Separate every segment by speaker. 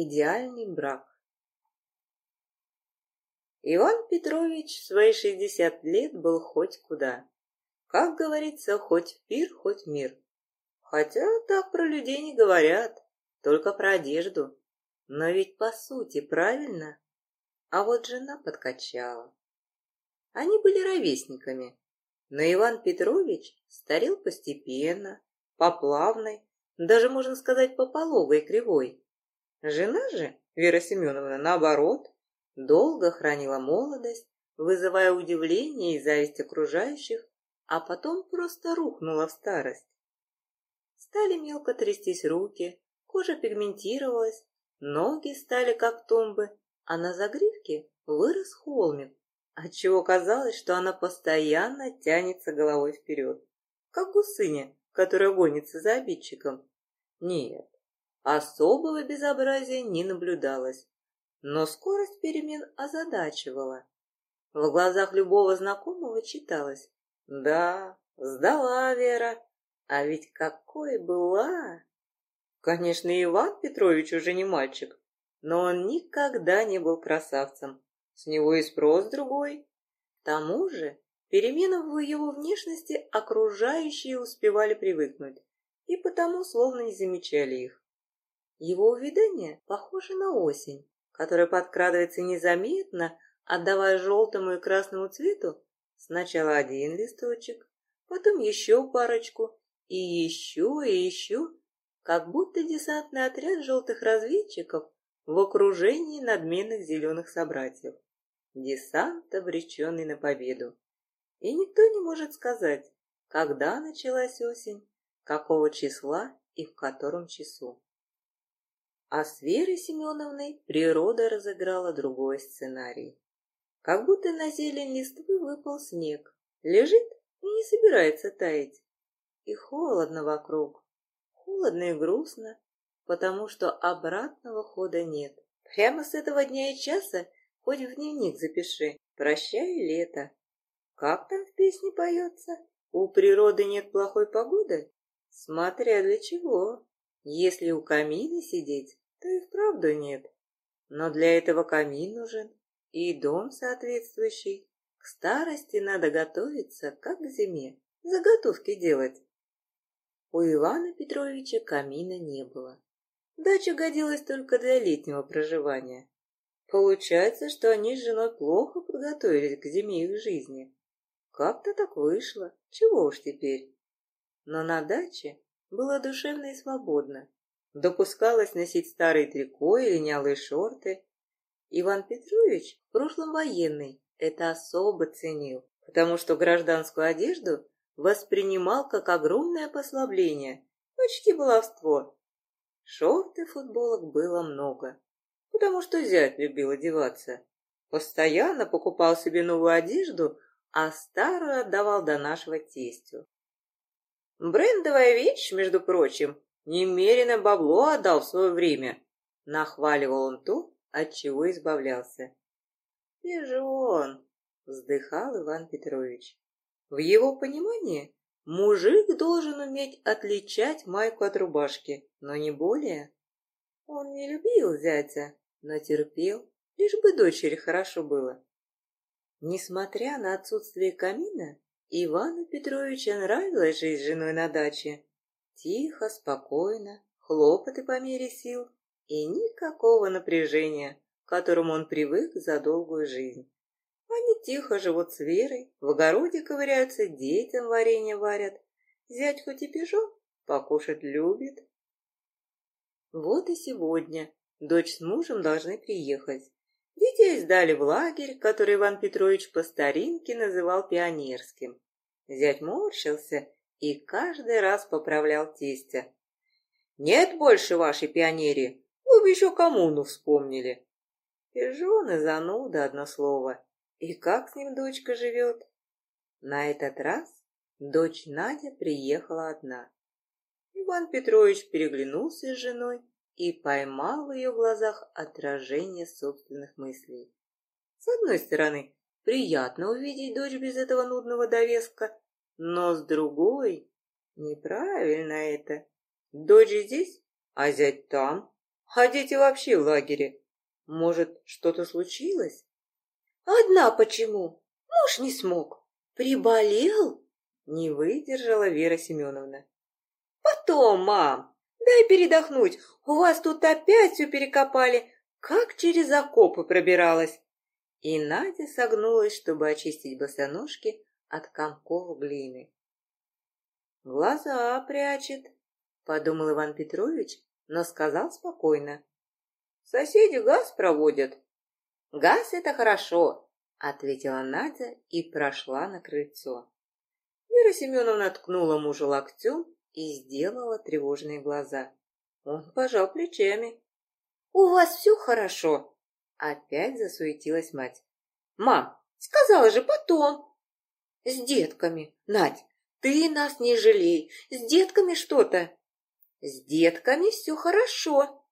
Speaker 1: Идеальный брак. Иван Петрович в свои шестьдесят лет был хоть куда. Как говорится, хоть в пир, хоть в мир. Хотя так про людей не говорят, только про одежду. Но ведь по сути правильно. А вот жена подкачала. Они были ровесниками, но Иван Петрович старел постепенно, по плавной, даже, можно сказать, по пологой кривой. Жена же, Вера Семеновна, наоборот, долго хранила молодость, вызывая удивление и зависть окружающих, а потом просто рухнула в старость. Стали мелко трястись руки, кожа пигментировалась, ноги стали как тумбы, а на загривке вырос холмик, отчего казалось, что она постоянно тянется головой вперед, как гусыня, которая гонится за обидчиком. Нет, особого безобразия не наблюдалось, но скорость перемен озадачивала. В глазах любого знакомого читалось «Да, сдала Вера, а ведь какой была!» Конечно, Иван Петрович уже не мальчик, но он никогда не был красавцем. С него и спрос другой. К тому же, переменам в его внешности окружающие успевали привыкнуть, и потому словно не замечали их. Его увядание похоже на осень, которая подкрадывается незаметно, отдавая желтому и красному цвету сначала один листочек, потом еще парочку, и еще, и еще, как будто десантный отряд желтых разведчиков в окружении надменных зеленых собратьев. Десант, обреченный на победу. И никто не может сказать, когда началась осень, какого числа и в котором часу. А с Верой Семеновной природа разыграла другой сценарий. Как будто на зелень листвы выпал снег, лежит и не собирается таять. И холодно вокруг, холодно и грустно, потому что обратного хода нет. Прямо с этого дня и часа Хоть в дневник запиши. Прощай, лето. Как там в песне поется? У природы нет плохой погоды? Смотря для чего. Если у камина сидеть, то и вправду нет. Но для этого камин нужен и дом соответствующий. К старости надо готовиться, как к зиме, заготовки делать. У Ивана Петровича камина не было. Дача годилась только для летнего проживания. Получается, что они с женой плохо подготовились к зиме их жизни. Как-то так вышло, чего уж теперь. Но на даче было душевно и свободно. Допускалось носить старые трико и линялые шорты. Иван Петрович, в прошлом военный, это особо ценил, потому что гражданскую одежду воспринимал как огромное послабление, почти баловство. Шорт и футболок было много, потому что зять любил одеваться. Постоянно покупал себе новую одежду, а старую отдавал до нашего тестю. Брендовая вещь, между прочим, немерено бабло отдал в свое время. Нахваливал он то, от чего избавлялся. «Пижон!» — вздыхал Иван Петрович. В его понимании мужик должен уметь отличать майку от рубашки, но не более. Он не любил зятя, но терпел, лишь бы дочери хорошо было. Несмотря на отсутствие камина, Ивану Петровичу нравилась жизнь с женой на даче. Тихо, спокойно, хлопоты по мере сил и никакого напряжения, к которому он привык за долгую жизнь. Они тихо живут с Верой, в огороде ковыряются, детям варенье варят. Зять хоть и пижон, покушать любит. Вот и сегодня Дочь с мужем должны приехать. Детей сдали в лагерь, который Иван Петрович по старинке называл пионерским. Зять морщился и каждый раз поправлял тестя. «Нет больше вашей пионерии, вы бы еще коммуну вспомнили». Пижон и зануда, одно слово. И как с ним дочка живет? На этот раз дочь Надя приехала одна. Иван Петрович переглянулся с женой и поймал в ее глазах отражение собственных мыслей. С одной стороны, приятно увидеть дочь без этого нудного довеска, но с другой, неправильно это. Дочь здесь, а зять там. А дети вообще в лагере. Может, что-то случилось? Одна почему? Муж не смог. Приболел? Не выдержала Вера Семеновна. Потом, мам, дай передохнуть. У вас тут опять все перекопали. Как через окопы пробиралась. И Надя согнулась, чтобы очистить босоножки от комков глины. «Глаза прячет», — подумал Иван Петрович, но сказал спокойно. «Соседи газ проводят». «Газ — это хорошо», — ответила Надя и прошла на крыльцо. Вера Семеновна ткнула мужа локтем и сделала тревожные глаза. Он пожал плечами. «У вас все хорошо?» Опять засуетилась мать. «Мам, сказала же потом!» «С детками. Надь, ты нас не жалей. С детками что-то?» «С детками все хорошо».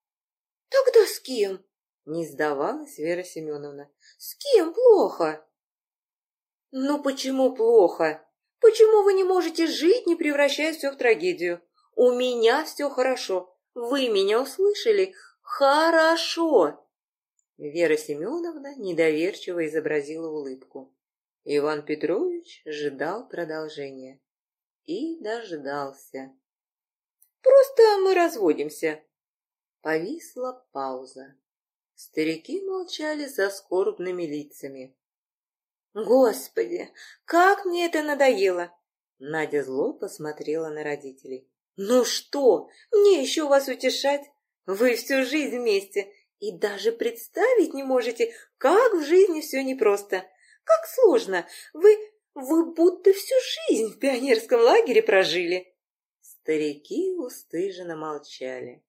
Speaker 1: «Тогда с кем?» Не сдавалась Вера Семеновна. «С кем плохо?» «Ну почему плохо? Почему вы не можете жить, не превращая все в трагедию? У меня все хорошо. Вы меня услышали? Хорошо!» Вера Семеновна недоверчиво изобразила улыбку. Иван Петрович ждал продолжения. И дождался. «Просто мы разводимся». Повисла пауза. Старики молчали за скорбными лицами. «Господи, как мне это надоело!» Надя зло посмотрела на родителей. «Ну что, мне еще вас утешать? Вы всю жизнь вместе, и даже представить не можете, как в жизни все непросто, как сложно. Вы, вы будто всю жизнь в пионерском лагере прожили. Старики устыженно молчали.